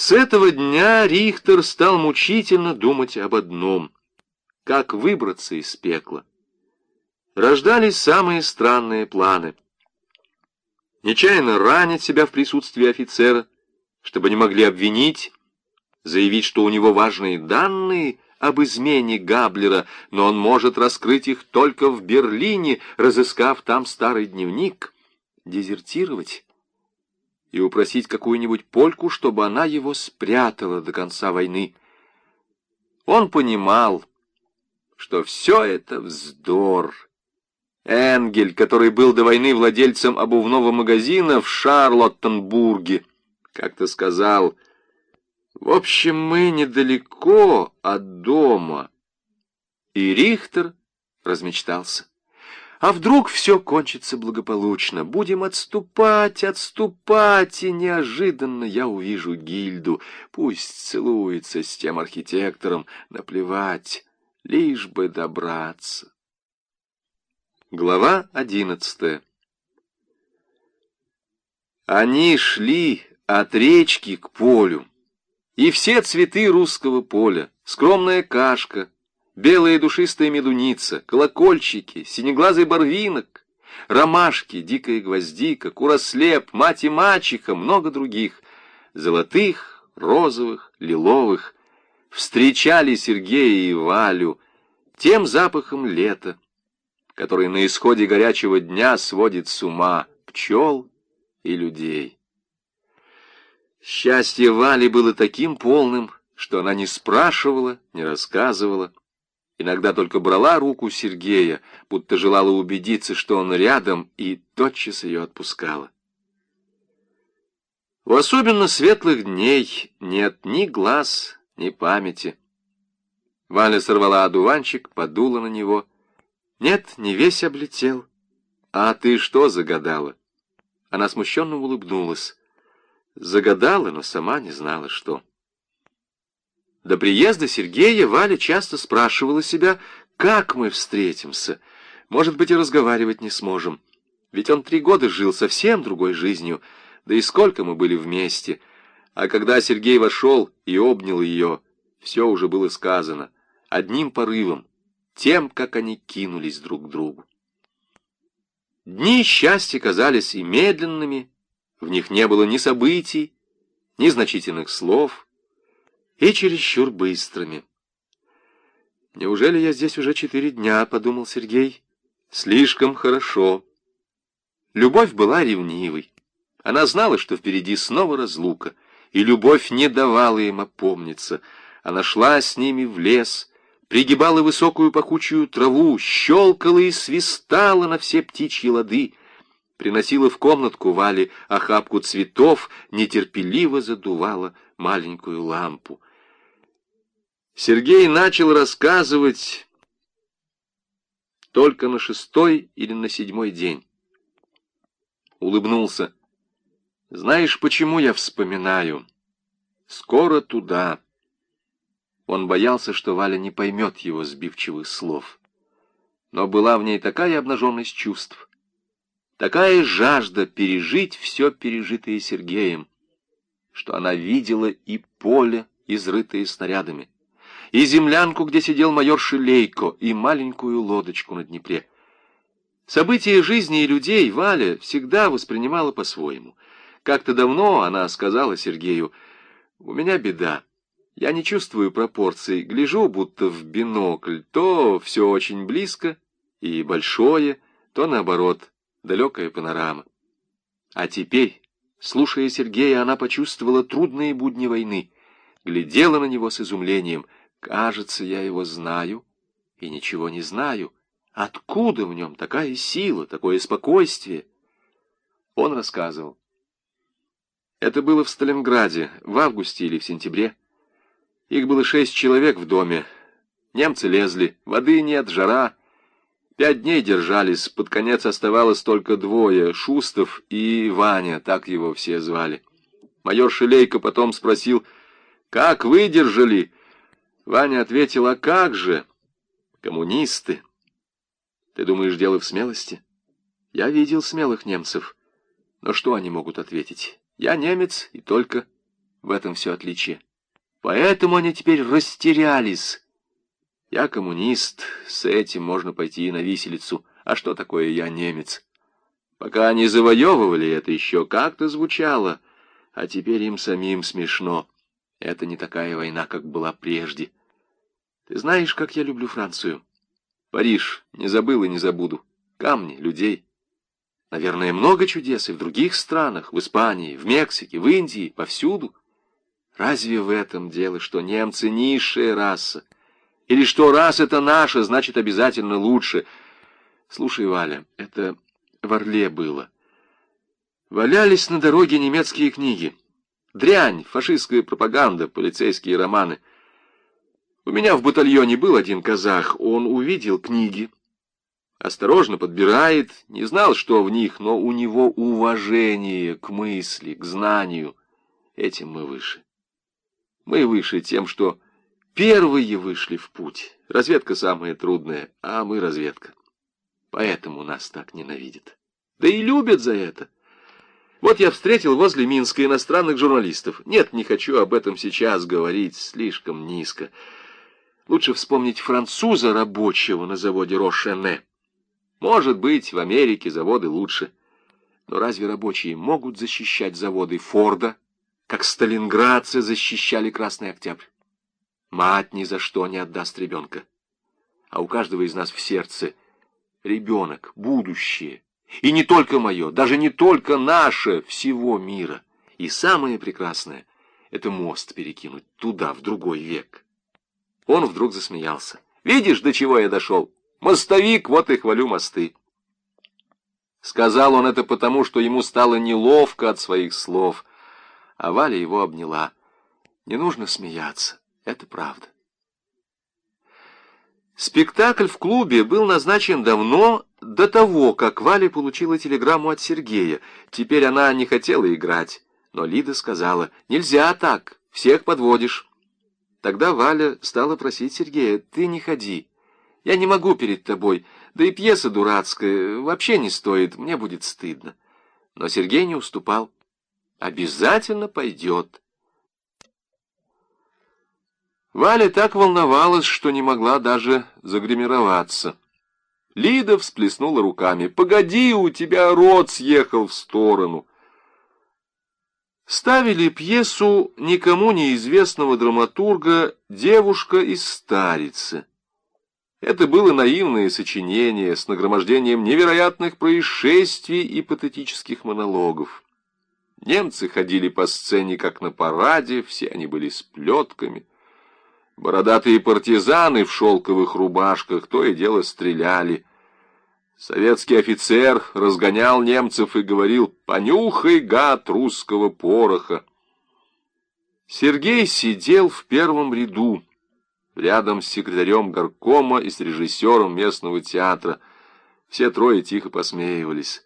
С этого дня Рихтер стал мучительно думать об одном — как выбраться из пекла. Рождались самые странные планы. Нечаянно ранить себя в присутствии офицера, чтобы не могли обвинить, заявить, что у него важные данные об измене Габлера, но он может раскрыть их только в Берлине, разыскав там старый дневник, дезертировать и упросить какую-нибудь польку, чтобы она его спрятала до конца войны. Он понимал, что все это вздор. Энгель, который был до войны владельцем обувного магазина в Шарлоттенбурге, как-то сказал, «В общем, мы недалеко от дома». И Рихтер размечтался. А вдруг все кончится благополучно? Будем отступать, отступать, и неожиданно я увижу Гильду. Пусть целуется с тем архитектором, наплевать, лишь бы добраться. Глава одиннадцатая Они шли от речки к полю, и все цветы русского поля, скромная кашка, белая душистая медуница, колокольчики, синеглазый барвинок, ромашки, дикая гвоздика, курослеп, мать и мачеха, много других, золотых, розовых, лиловых, встречали Сергея и Валю тем запахом лета, который на исходе горячего дня сводит с ума пчел и людей. Счастье Вали было таким полным, что она не спрашивала, не рассказывала, Иногда только брала руку Сергея, будто желала убедиться, что он рядом, и тотчас ее отпускала. У особенно светлых дней нет ни глаз, ни памяти. Валя сорвала одуванчик, подула на него. Нет, не весь облетел. А ты что загадала? Она смущенно улыбнулась. Загадала, но сама не знала, что. До приезда Сергея Валя часто спрашивала себя, как мы встретимся. Может быть, и разговаривать не сможем. Ведь он три года жил совсем другой жизнью, да и сколько мы были вместе. А когда Сергей вошел и обнял ее, все уже было сказано, одним порывом, тем, как они кинулись друг к другу. Дни счастья казались и медленными, в них не было ни событий, ни значительных слов — и чересчур быстрыми. «Неужели я здесь уже четыре дня?» — подумал Сергей. «Слишком хорошо». Любовь была ревнивой. Она знала, что впереди снова разлука, и любовь не давала им опомниться. Она шла с ними в лес, пригибала высокую пахучую траву, щелкала и свистала на все птичьи лады, приносила в комнатку Вали охапку цветов, нетерпеливо задувала маленькую лампу. Сергей начал рассказывать только на шестой или на седьмой день. Улыбнулся. «Знаешь, почему я вспоминаю? Скоро туда». Он боялся, что Валя не поймет его сбивчивых слов. Но была в ней такая обнаженность чувств, такая жажда пережить все пережитое Сергеем, что она видела и поле, изрытое снарядами, и землянку, где сидел майор Шилейко, и маленькую лодочку на Днепре. События жизни и людей Валя всегда воспринимала по-своему. Как-то давно она сказала Сергею, «У меня беда. Я не чувствую пропорций, гляжу будто в бинокль. То все очень близко и большое, то наоборот, далекая панорама. А теперь, слушая Сергея, она почувствовала трудные будни войны, глядела на него с изумлением — Кажется, я его знаю и ничего не знаю. Откуда в нем такая сила, такое спокойствие? Он рассказывал. Это было в Сталинграде, в августе или в сентябре. Их было шесть человек в доме. Немцы лезли, воды нет, жара. Пять дней держались, под конец оставалось только двое, Шустов и Ваня, так его все звали. Майор Шелейко потом спросил, «Как выдержали?» Ваня ответил, а как же? Коммунисты. Ты думаешь, дело в смелости? Я видел смелых немцев. Но что они могут ответить? Я немец и только. В этом все отличие. Поэтому они теперь растерялись. Я коммунист, с этим можно пойти и на виселицу. А что такое я немец? Пока они завоевывали, это еще как-то звучало, а теперь им самим смешно. Это не такая война, как была прежде. Ты знаешь, как я люблю Францию? Париж не забыл и не забуду. Камни, людей. Наверное, много чудес и в других странах, в Испании, в Мексике, в Индии, повсюду. Разве в этом дело, что немцы низшая раса? Или что раз это наша, значит обязательно лучше? Слушай, Валя, это в Орле было. Валялись на дороге немецкие книги. Дрянь, фашистская пропаганда, полицейские романы. У меня в батальоне был один казах, он увидел книги, осторожно подбирает, не знал, что в них, но у него уважение к мысли, к знанию. Этим мы выше. Мы выше тем, что первые вышли в путь. Разведка самая трудная, а мы разведка. Поэтому нас так ненавидят. Да и любят за это. Вот я встретил возле Минска иностранных журналистов. Нет, не хочу об этом сейчас говорить, слишком низко. Лучше вспомнить француза рабочего на заводе Рошене. Может быть, в Америке заводы лучше. Но разве рабочие могут защищать заводы Форда, как сталинградцы защищали Красный Октябрь? Мать ни за что не отдаст ребенка. А у каждого из нас в сердце ребенок, будущее. И не только мое, даже не только наше, всего мира. И самое прекрасное — это мост перекинуть туда, в другой век. Он вдруг засмеялся. «Видишь, до чего я дошел? Мостовик, вот и хвалю мосты». Сказал он это потому, что ему стало неловко от своих слов, а Валя его обняла. Не нужно смеяться, это правда. Спектакль в клубе был назначен давно, до того, как Валя получила телеграмму от Сергея. Теперь она не хотела играть, но Лида сказала, «Нельзя так, всех подводишь». Тогда Валя стала просить Сергея, «Ты не ходи, я не могу перед тобой, да и пьеса дурацкая, вообще не стоит, мне будет стыдно». Но Сергей не уступал. «Обязательно пойдет». Валя так волновалась, что не могла даже загримироваться. Лида всплеснула руками. «Погоди, у тебя рот съехал в сторону». Ставили пьесу никому неизвестного драматурга «Девушка из старицы». Это было наивное сочинение с нагромождением невероятных происшествий и патетических монологов. Немцы ходили по сцене, как на параде, все они были с плетками. Бородатые партизаны в шелковых рубашках то и дело стреляли. Советский офицер разгонял немцев и говорил «Понюхай, гад, русского пороха!». Сергей сидел в первом ряду, рядом с секретарем горкома и с режиссером местного театра. Все трое тихо посмеивались.